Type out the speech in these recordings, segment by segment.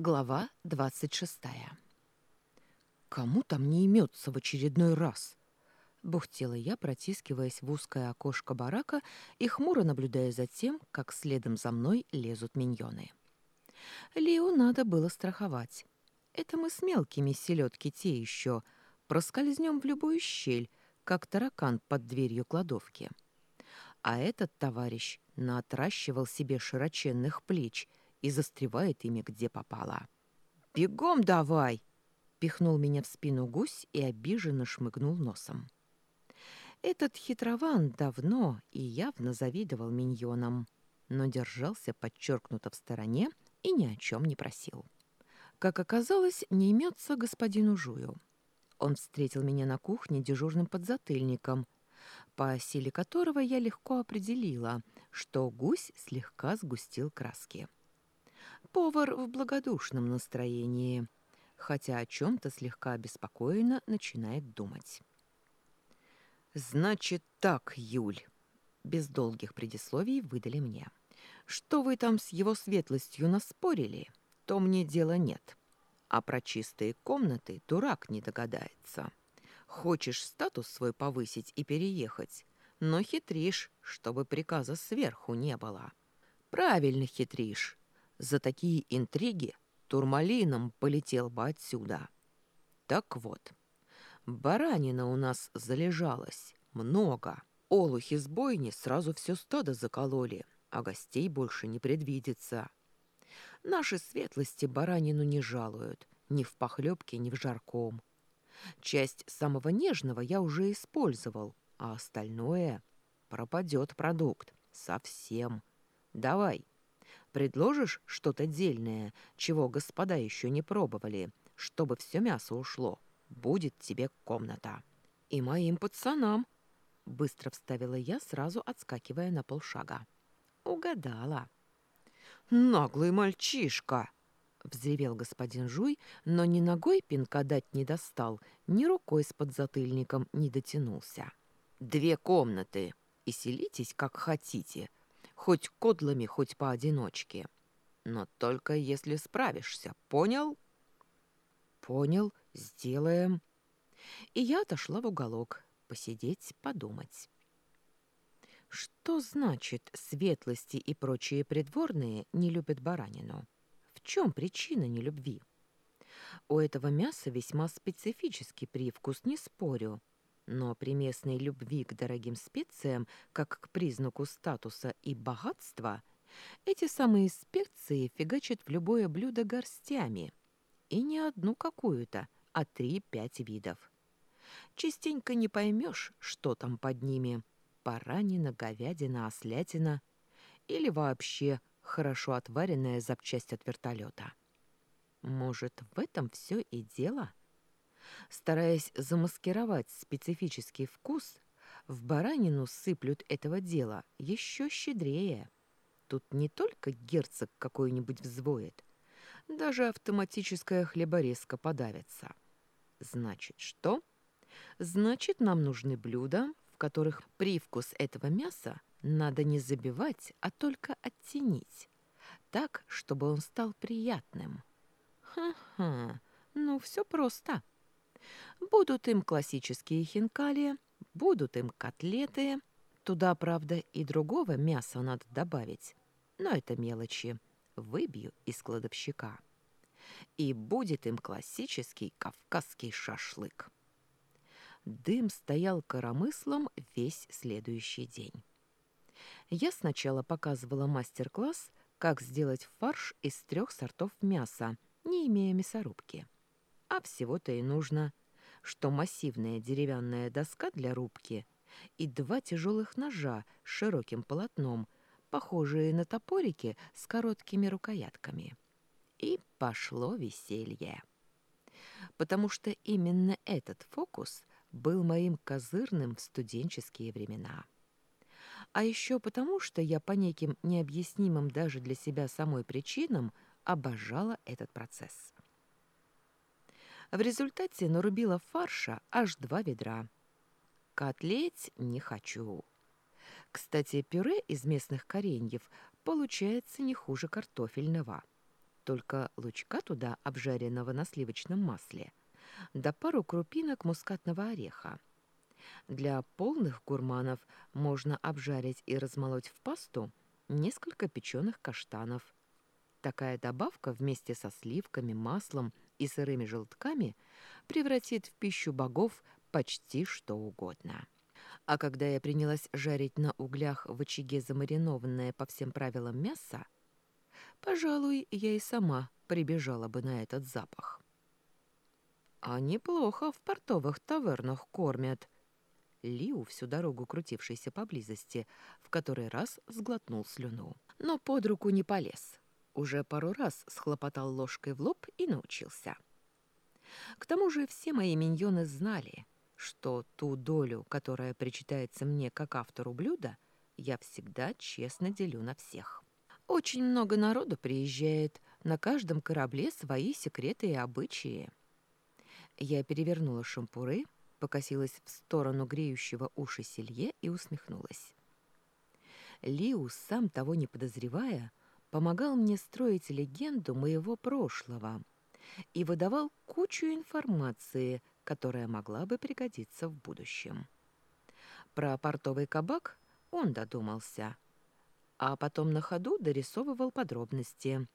Глава двадцать шестая. «Кому там не имется в очередной раз?» Бухтела я, протискиваясь в узкое окошко барака и хмуро наблюдая за тем, как следом за мной лезут миньоны. Лео надо было страховать. Это мы с мелкими селедки те еще проскользнем в любую щель, как таракан под дверью кладовки. А этот товарищ наотращивал себе широченных плеч и застревает ими где попало. «Бегом давай!» — пихнул меня в спину гусь и обиженно шмыгнул носом. Этот хитрован давно и явно завидовал миньонам, но держался подчеркнуто в стороне и ни о чем не просил. Как оказалось, не имется господину Жую. Он встретил меня на кухне дежурным подзатыльником, по силе которого я легко определила, что гусь слегка сгустил краски. Повар в благодушном настроении, хотя о чем-то слегка обеспокоенно начинает думать. «Значит так, Юль», — без долгих предисловий выдали мне. «Что вы там с его светлостью наспорили, то мне дела нет. А про чистые комнаты дурак не догадается. Хочешь статус свой повысить и переехать, но хитришь, чтобы приказа сверху не было. Правильно хитришь, за такие интриги турмалином полетел бы отсюда. Так вот, баранина у нас залежалась, много. Олухи с бойни сразу все стадо закололи, а гостей больше не предвидится. Наши светлости баранину не жалуют, ни в похлебке, ни в жарком. Часть самого нежного я уже использовал, а остальное пропадет продукт совсем. Давай, Предложишь что-то дельное, чего господа еще не пробовали, чтобы все мясо ушло. Будет тебе комната. И моим пацанам, быстро вставила я, сразу отскакивая на полшага. Угадала. Наглый мальчишка, взревел господин Жуй, но ни ногой пинка дать не достал, ни рукой с подзатыльником не дотянулся. Две комнаты, и селитесь как хотите хоть кодлами, хоть поодиночке. Но только если справишься, понял? Понял, сделаем. И я отошла в уголок, посидеть, подумать. Что значит светлости и прочие придворные не любят баранину? В чем причина нелюбви? У этого мяса весьма специфический привкус, не спорю, но при местной любви к дорогим специям, как к признаку статуса и богатства, эти самые специи фигачат в любое блюдо горстями. И не одну какую-то, а три-пять видов. Частенько не поймешь, что там под ними. Баранина, говядина, ослятина или вообще хорошо отваренная запчасть от вертолета. Может, в этом все и дело? — Стараясь замаскировать специфический вкус, в баранину сыплют этого дела еще щедрее. Тут не только герцог какой-нибудь взвоет, даже автоматическая хлеборезка подавится. Значит, что? Значит, нам нужны блюда, в которых привкус этого мяса надо не забивать, а только оттенить, так, чтобы он стал приятным. Ха-ха, ну все просто. Будут им классические хинкали, будут им котлеты. Туда, правда, и другого мяса надо добавить. Но это мелочи. Выбью из кладовщика. И будет им классический кавказский шашлык. Дым стоял коромыслом весь следующий день. Я сначала показывала мастер-класс, как сделать фарш из трех сортов мяса, не имея мясорубки. А всего-то и нужно что массивная деревянная доска для рубки и два тяжелых ножа с широким полотном, похожие на топорики с короткими рукоятками. И пошло веселье. Потому что именно этот фокус был моим козырным в студенческие времена. А еще потому, что я по неким необъяснимым даже для себя самой причинам обожала этот процесс. В результате нарубила фарша аж два ведра. Котлеть не хочу. Кстати, пюре из местных кореньев получается не хуже картофельного. только лучка туда, обжаренного на сливочном масле, да пару крупинок мускатного ореха. Для полных гурманов можно обжарить и размолоть в пасту несколько печеных каштанов. Такая добавка вместе со сливками, маслом и сырыми желтками превратит в пищу богов почти что угодно. А когда я принялась жарить на углях в очаге замаринованное по всем правилам мясо, пожалуй, я и сама прибежала бы на этот запах. А неплохо в портовых тавернах кормят. Лиу, всю дорогу крутившийся поблизости, в который раз сглотнул слюну. Но под руку не полез. Уже пару раз схлопотал ложкой в лоб и научился. К тому же все мои миньоны знали, что ту долю, которая причитается мне как автору блюда, я всегда честно делю на всех. Очень много народу приезжает, на каждом корабле свои секреты и обычаи. Я перевернула шампуры, покосилась в сторону греющего уши селье и усмехнулась. Лиу, сам того не подозревая, помогал мне строить легенду моего прошлого и выдавал кучу информации, которая могла бы пригодиться в будущем. Про портовый кабак он додумался, а потом на ходу дорисовывал подробности.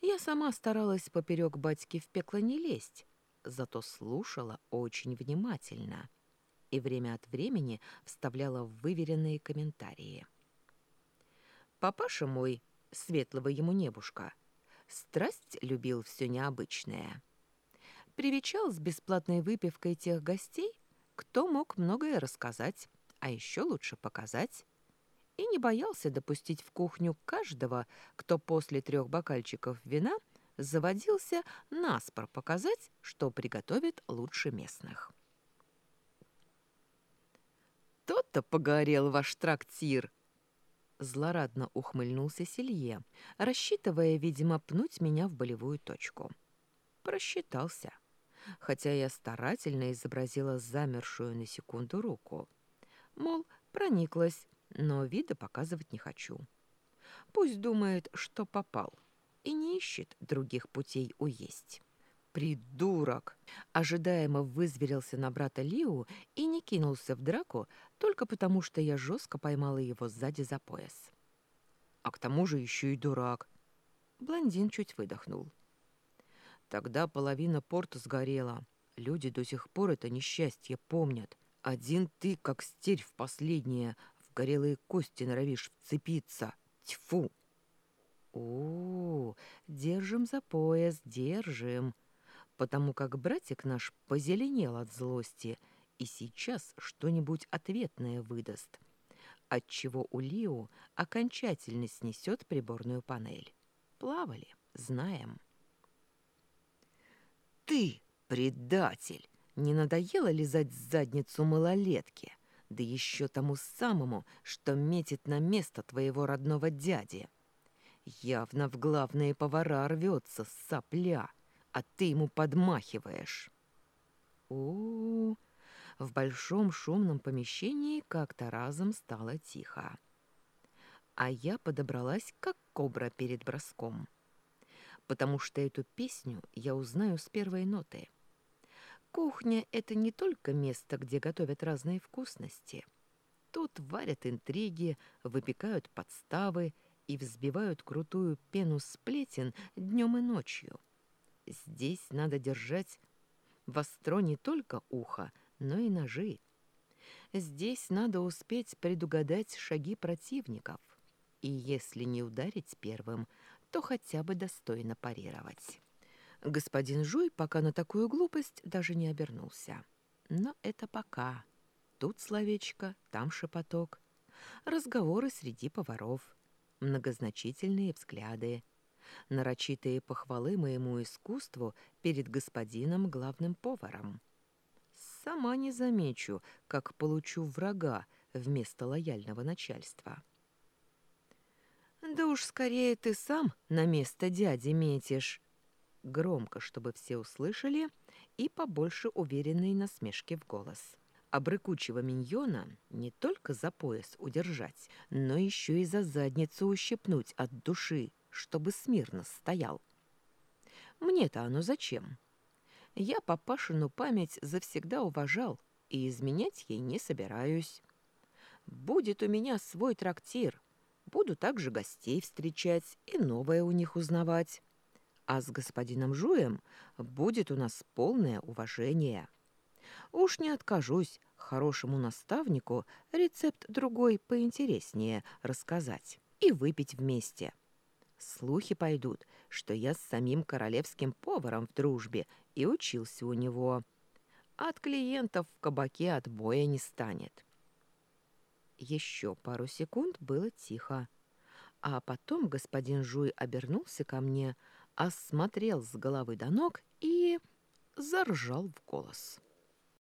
Я сама старалась поперек батьки в пекло не лезть, зато слушала очень внимательно и время от времени вставляла выверенные комментарии. Папаша мой, светлого ему небушка, страсть любил все необычное. Привечал с бесплатной выпивкой тех гостей, кто мог многое рассказать, а еще лучше показать, и не боялся допустить в кухню каждого, кто после трех бокальчиков вина – заводился наспор показать, что приготовит лучше местных. «Тот-то погорел ваш трактир!» Злорадно ухмыльнулся Селье, рассчитывая, видимо, пнуть меня в болевую точку. Просчитался, хотя я старательно изобразила замершую на секунду руку. Мол, прониклась, но вида показывать не хочу. Пусть думает, что попал и не ищет других путей уесть. «Придурок!» Ожидаемо вызверился на брата Лиу и не кинулся в драку только потому, что я жестко поймала его сзади за пояс. «А к тому же еще и дурак!» Блондин чуть выдохнул. «Тогда половина порта сгорела. Люди до сих пор это несчастье помнят. Один ты, как стерь в последнее, в горелые кости норовишь вцепиться. Тьфу!» О, держим за пояс, держим, потому как братик наш позеленел от злости и сейчас что-нибудь ответное выдаст, отчего у Лио окончательно снесет приборную панель. Плавали, знаем. Ты, предатель, не надоело лизать задницу малолетки, да еще тому самому, что метит на место твоего родного дяди? Явно в главные повара рвется сопля, а ты ему подмахиваешь. У, -у, у В большом шумном помещении как-то разом стало тихо. А я подобралась, как кобра перед броском. Потому что эту песню я узнаю с первой ноты. Кухня — это не только место, где готовят разные вкусности. Тут варят интриги, выпекают подставы — и взбивают крутую пену сплетен днем и ночью. Здесь надо держать востро не только ухо, но и ножи. Здесь надо успеть предугадать шаги противников, и если не ударить первым, то хотя бы достойно парировать. Господин Жуй пока на такую глупость даже не обернулся. Но это пока. Тут словечко, там шепоток. Разговоры среди поваров многозначительные взгляды, нарочитые похвалы моему искусству перед господином главным поваром. Сама не замечу, как получу врага вместо лояльного начальства. «Да уж скорее ты сам на место дяди метишь!» Громко, чтобы все услышали, и побольше уверенной насмешки в голос а брыкучего миньона не только за пояс удержать, но еще и за задницу ущипнуть от души, чтобы смирно стоял. Мне-то оно зачем? Я папашину память завсегда уважал и изменять ей не собираюсь. Будет у меня свой трактир, буду также гостей встречать и новое у них узнавать. А с господином Жуем будет у нас полное уважение. Уж не откажусь хорошему наставнику рецепт другой поинтереснее рассказать и выпить вместе. Слухи пойдут, что я с самим королевским поваром в дружбе и учился у него. От клиентов в кабаке отбоя не станет. Еще пару секунд было тихо, а потом господин Жуй обернулся ко мне, осмотрел с головы до ног и заржал в голос.